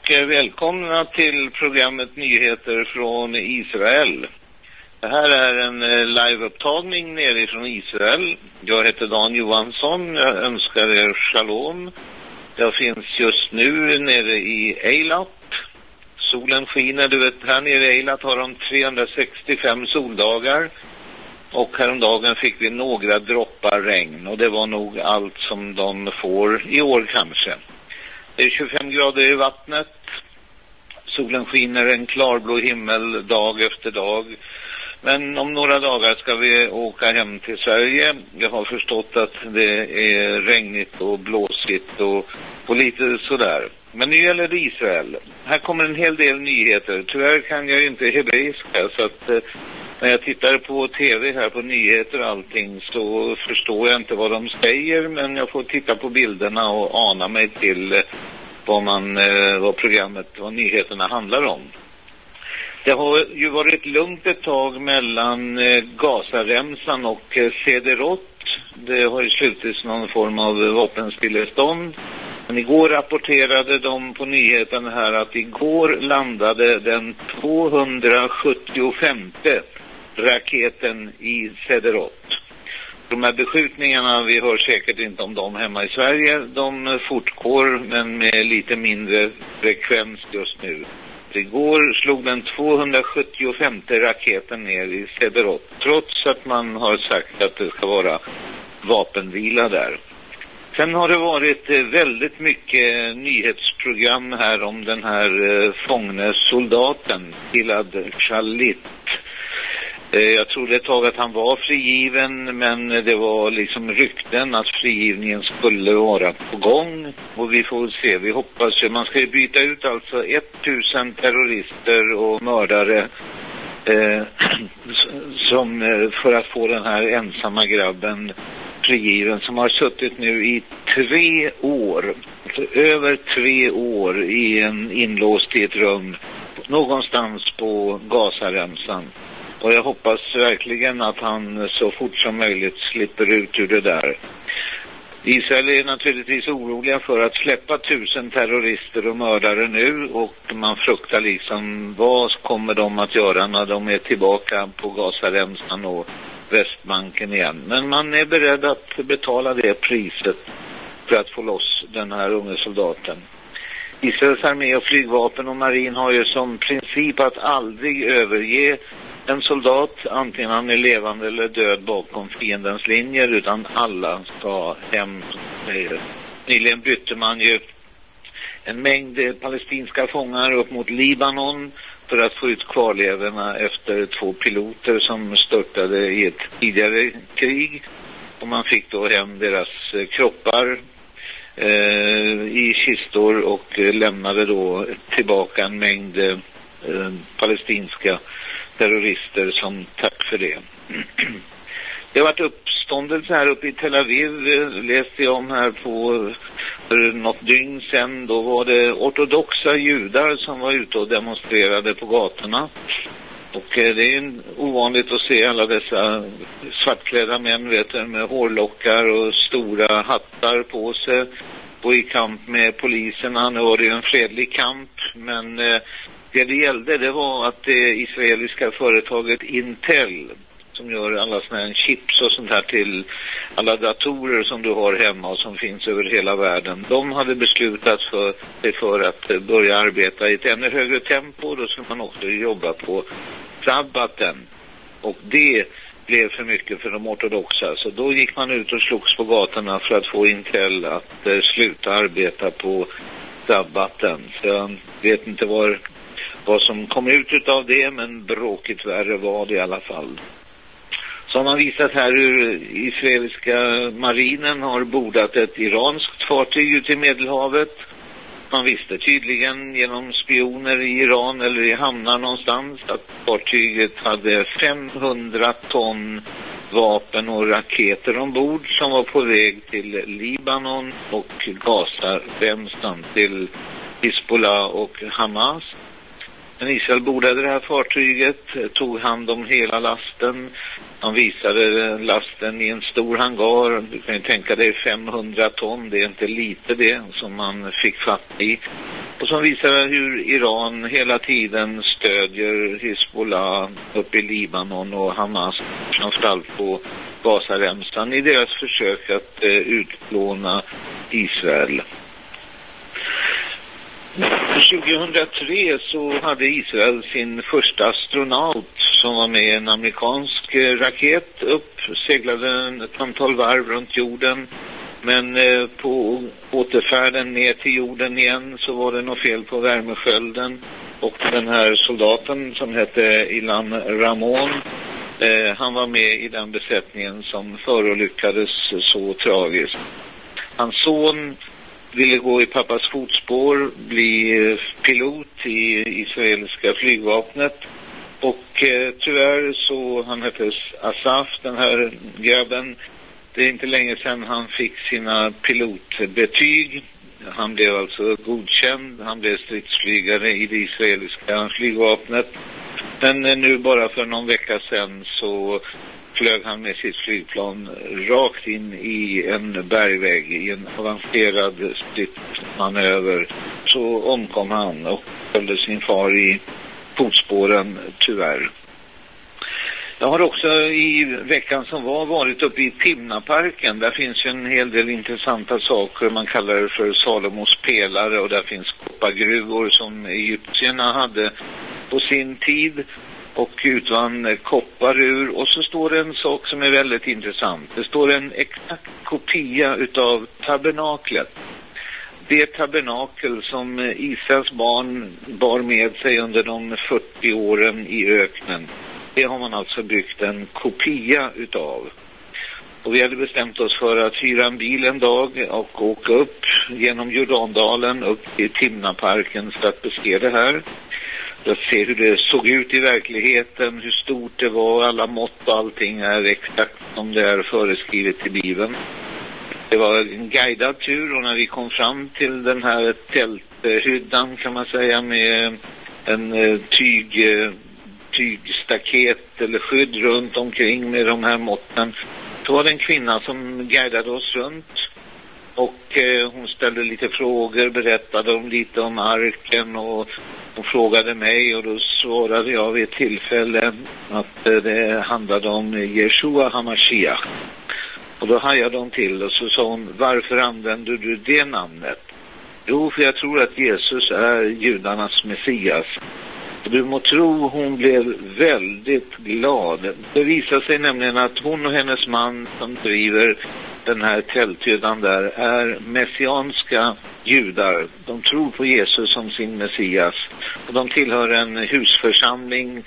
Och eh, välkomna till programmet Nyheter från Israel. Det här är en eh, liveupptagning nerifrån Israel. Jag heter Dan Johansson. Jag önskar er shalom. Jag finns just nu nere i Eilat. Solen skiner. Du vet, här nere i Eilat har de 365 soldagar. Och häromdagen fick vi några droppar regn. Och det var nog allt som de får i år kanske. Det är 25 grader i vattnet. Solen skiner en klarblå himmel dag efter dag. Men om några dagar ska vi åka hem till Sverige. Jag har förstått att det är regnigt och blåsigt och, och lite sådär. Men nu gäller det Israel. Här kommer en hel del nyheter. Tyvärr kan jag ju inte hebreiska så att eh, när jag tittar på tv här på nyheter och allting så förstår jag inte vad de säger men jag får titta på bilderna och ana mig till eh, vad, man, eh, vad programmet, vad nyheterna handlar om. Det har ju varit lugnt ett tag mellan eh, Gazaremsan och eh, Sederot. Det har ju slutits någon form av vapenstillestånd. Men igår rapporterade de på nyheten här att igår landade den 275 raketen i Sederot. De här beskjutningarna, vi hör säkert inte om dem hemma i Sverige, de fortgår men med lite mindre frekvens just nu. Igår slog den 275 raketen ner i Sederot trots att man har sagt att det ska vara vapenvila där. Sen har det varit eh, väldigt mycket nyhetsprogram här om den här eh, fångne soldaten, Gilad Shalit. Eh, jag trodde ett tag att han var frigiven men det var liksom rykten att frigivningen skulle vara på gång och vi får se, vi hoppas ju, man ska ju byta ut alltså 1000 terrorister och mördare eh, som, eh, för att få den här ensamma grabben frigiven som har suttit nu i tre år, alltså över tre år i en inlåst i ett rum någonstans på Gazaremsan. Och jag hoppas verkligen att han så fort som möjligt slipper ut ur det där. Israel är naturligtvis oroliga för att släppa tusen terrorister och mördare nu och man fruktar liksom vad kommer de att göra när de är tillbaka på Gazaremsan och Västbanken igen. Men man är beredd att betala det priset för att få loss den här unge soldaten. Israels armé och flygvapen och marin har ju som princip att aldrig överge en soldat, antingen han är levande eller död bakom fiendens linjer, utan alla ska hem. Nyligen bytte man ju en mängd eh, palestinska fångar upp mot Libanon för att få ut kvarlevorna efter två piloter som störtade i ett tidigare krig. Och man fick då hem deras eh, kroppar eh, i kistor och eh, lämnade då tillbaka en mängd eh, palestinska terrorister som tack för det. Det har varit uppståndelse här uppe i Tel Aviv, eh, läste jag om här på för något dygn sedan. Då var det ortodoxa judar som var ute och demonstrerade på gatorna. Och eh, det är ovanligt att se alla dessa svartklädda män vet du, med hårlockar och stora hattar på sig och i kamp med poliserna. Nu var det ju en fredlig kamp men eh, det det gällde det var att det israeliska företaget Intel som gör alla såna här chips och sånt här till alla datorer som du har hemma och som finns över hela världen. De hade beslutat för, för att börja arbeta i ett ännu högre tempo. Då skulle man också jobba på sabbaten. Och det blev för mycket för de ortodoxa. Så då gick man ut och slogs på gatorna för att få Intel att eh, sluta arbeta på sabbaten. Så jag vet inte var vad som kom ut av det, men bråkigt värre var det i alla fall. Så har man visat här hur israeliska marinen har bordat ett iranskt fartyg ut i Medelhavet. Man visste tydligen genom spioner i Iran eller i hamnar någonstans att fartyget hade 500 ton vapen och raketer ombord som var på väg till Libanon och Gazaremsan, till Hezbollah och Hamas. Men Israel bordade det här fartyget, eh, tog hand om hela lasten. De visade eh, lasten i en stor hangar. Du kan ju tänka dig 500 ton, det är inte lite det som man fick fatt i. och som visar hur Iran hela tiden stödjer Hezbollah uppe i Libanon och Hamas framförallt på Gazaremsan i deras försök att eh, utplåna Israel. 2003 så hade Israel sin första astronaut som var med i en amerikansk eh, raket upp, seglade ett antal varv runt jorden. Men eh, på återfärden ner till jorden igen så var det något fel på värmeskölden. Och den här soldaten som hette Ilan Ramon, eh, han var med i den besättningen som förolyckades så tragiskt. Hans son ville gå i pappas fotspår, bli eh, pilot i israeliska flygvapnet. Och eh, tyvärr så, han hette Asaf, den här grabben. Det är inte länge sedan han fick sina pilotbetyg. Han blev alltså godkänd. Han blev stridsflygare i det israeliska flygvapnet. Men eh, nu bara för någon vecka sedan så flög han med sitt flygplan rakt in i en bergvägg i en avancerad stridsmanöver. Så omkom han och följde sin far i fotspåren tyvärr. Jag har också i veckan som var varit uppe i Timnaparken. Där finns ju en hel del intressanta saker. Man kallar det för Salomos pelare och där finns koppargruvor som egyptierna hade på sin tid och utvann koppar ur. Och så står det en sak som är väldigt intressant. Det står en exakt kopia utav tabernaklet. Det tabernakel som Israels barn bar med sig under de 40 åren i öknen. Det har man alltså byggt en kopia utav. Och vi hade bestämt oss för att hyra en bil en dag och åka upp genom Jordandalen upp till Timnaparken för att beskriva det här att se hur det såg ut i verkligheten, hur stort det var, alla mått och allting är exakt som det är föreskrivet i Bibeln. Det var en guidad tur och när vi kom fram till den här tälthyddan kan man säga med en eh, tyg, eh, tygstaket eller skydd runt omkring med de här måtten. Så var det en kvinna som guidade oss runt och eh, hon ställde lite frågor, berättade om lite om arken och hon frågade mig och då svarade jag vid ett tillfälle att eh, det handlade om Jeshua Hamashiach. Och då hajade hon till och så sa hon, varför använder du det namnet? Jo, för jag tror att Jesus är judarnas Messias. Du må tro hon blev väldigt glad. Det visade sig nämligen att hon och hennes man som driver den här tälthyddan där är messianska judar. De tror på Jesus som sin Messias. Och de tillhör en husförsamling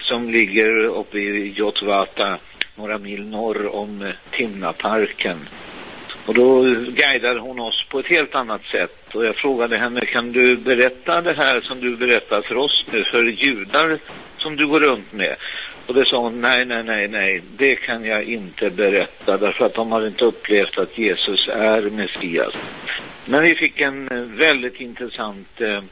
som ligger uppe i Jotvata, några mil norr om Timnaparken. Och då guidade hon oss på ett helt annat sätt. Och jag frågade henne, kan du berätta det här som du berättar för oss nu, för judar som du går runt med? Och det sa hon, nej, nej, nej, nej, det kan jag inte berätta därför att de har inte upplevt att Jesus är Messias. Men vi fick en eh, väldigt intressant eh,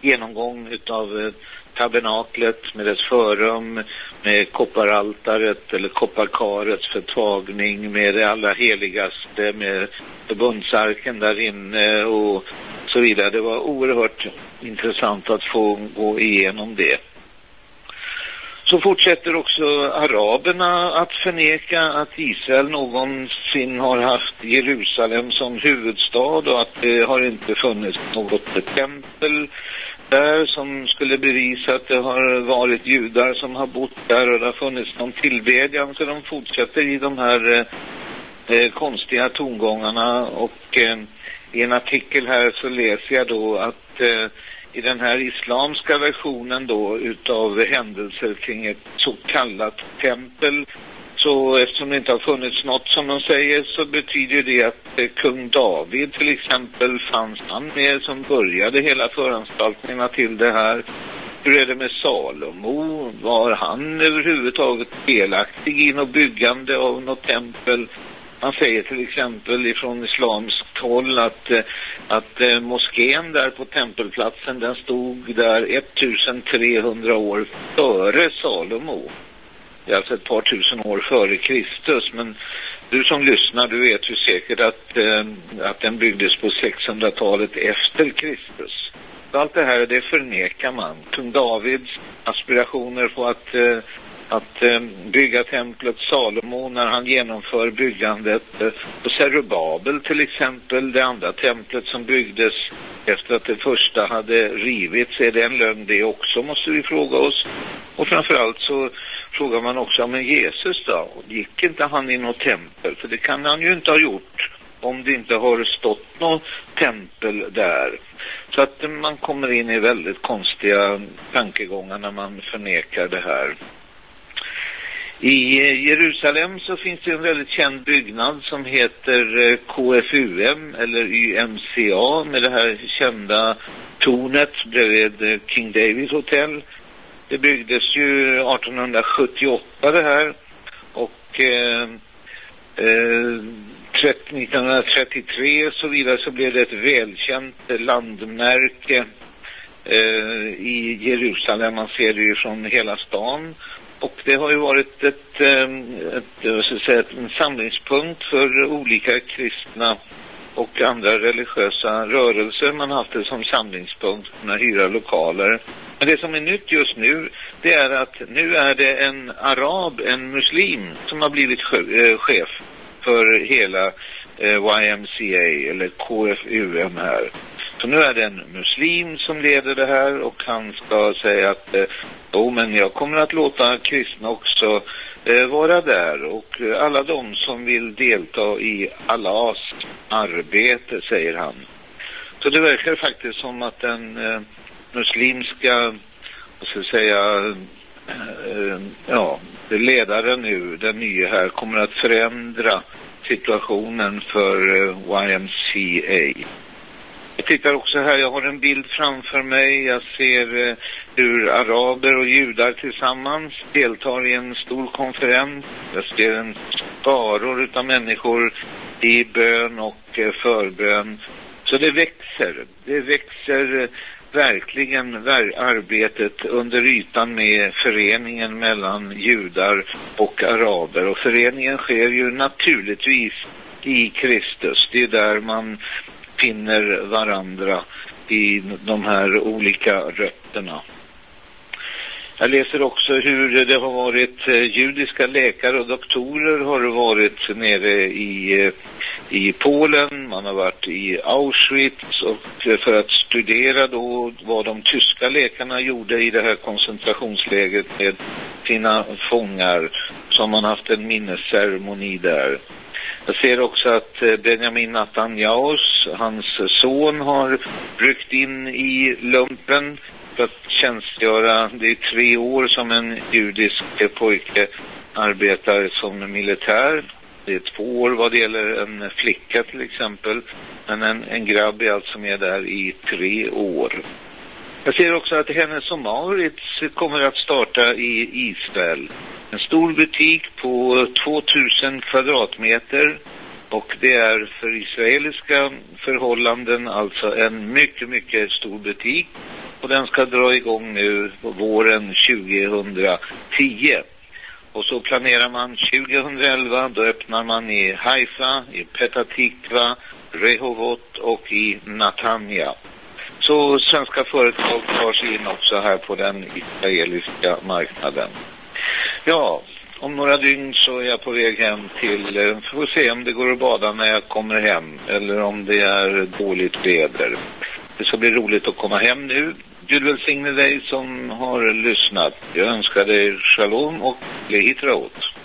genomgång utav eh, tabernaklet med dess förrum, med kopparaltaret eller kopparkarets förtagning, med det allra heligaste, med förbundsarken där inne och så vidare. Det var oerhört intressant att få gå igenom det. Så fortsätter också araberna att förneka att Israel någonsin har haft Jerusalem som huvudstad och att det har inte funnits något tempel där som skulle bevisa att det har varit judar som har bott där och det har funnits någon tillbedjan. Så de fortsätter i de här eh, konstiga tongångarna och eh, i en artikel här så läser jag då att eh, i den här islamska versionen då utav händelser kring ett så kallat tempel så eftersom det inte har funnits något som de säger så betyder det att eh, kung David till exempel fanns han med som började hela föranstaltningarna till det här. Hur är det med Salomo? Var han överhuvudtaget delaktig i något byggande av något tempel? Man säger till exempel ifrån islamskt håll att, eh, att eh, moskén där på tempelplatsen den stod där 1300 år före Salomo. Det är alltså ett par tusen år före Kristus men du som lyssnar du vet ju säkert att, eh, att den byggdes på 600-talet efter Kristus. allt det här, det förnekar man. Kung Davids aspirationer på att eh, att eh, bygga templet Salomo när han genomför byggandet eh, på Zerubabel till exempel, det andra templet som byggdes efter att det första hade rivits. Är det en lögn det också måste vi fråga oss. Och framförallt så frågar man också, men Jesus då? Gick inte han i något tempel? För det kan han ju inte ha gjort om det inte har stått något tempel där. Så att man kommer in i väldigt konstiga tankegångar när man förnekar det här. I eh, Jerusalem så finns det en väldigt känd byggnad som heter eh, KFUM eller YMCA med det här kända tornet bredvid eh, King David Hotel. Det byggdes ju 1878 det här och eh, eh, 1933 och så vidare så blev det ett välkänt landmärke eh, i Jerusalem. Man ser det ju från hela stan. Och det har ju varit ett, ehm, ett, eh, ett, säga, en samlingspunkt för olika kristna och andra religiösa rörelser. Man har haft det som samlingspunkt, kunna hyra lokaler. Men det som är nytt just nu, det är att nu är det en arab, en muslim, som har blivit eh, chef för hela eh, YMCA eller KFUM här. Så nu är det en muslim som leder det här och han ska säga att eh, jo men jag kommer att låta kristna också eh, vara där och eh, alla de som vill delta i Allahs arbete säger han. Så det verkar faktiskt som att den eh, muslimska, vad ska jag säga, eh, ja, ledaren nu, den nya här, kommer att förändra situationen för eh, YMCA. Jag tittar också här, jag har en bild framför mig. Jag ser eh, hur araber och judar tillsammans deltar i en stor konferens. Jag ser en skaror utav människor i bön och eh, förbön. Så det växer. Det växer eh, verkligen arbetet under ytan med föreningen mellan judar och araber. Och föreningen sker ju naturligtvis i Kristus. Det är där man finner varandra i de här olika rötterna. Jag läser också hur det har varit eh, judiska läkare och doktorer har varit nere i, eh, i Polen, man har varit i Auschwitz och eh, för att studera då vad de tyska läkarna gjorde i det här koncentrationslägret med sina fångar så har man haft en minnesceremoni där. Jag ser också att eh, Benjamin Netanyahus, hans son, har ryckt in i lumpen för att tjänstgöra. Det är tre år som en judisk pojke arbetar som militär. Det är två år vad det gäller en flicka till exempel. Men en, en grabb är alltså med där i tre år. Jag ser också att Hennes och Maurits kommer att starta i Israel. En stor butik på 2000 kvadratmeter och det är för israeliska förhållanden alltså en mycket, mycket stor butik. Och den ska dra igång nu på våren 2010. Och så planerar man 2011, då öppnar man i Haifa, i Petatikva, Rehovot och i Natania. Så svenska företag tar sig in också här på den israeliska marknaden. Ja, om några dygn så är jag på väg hem till, eh, får se om det går att bada när jag kommer hem eller om det är dåligt väder. Det ska bli roligt att komma hem nu. Gud välsigne dig som har lyssnat. Jag önskar dig shalom och lehitraot.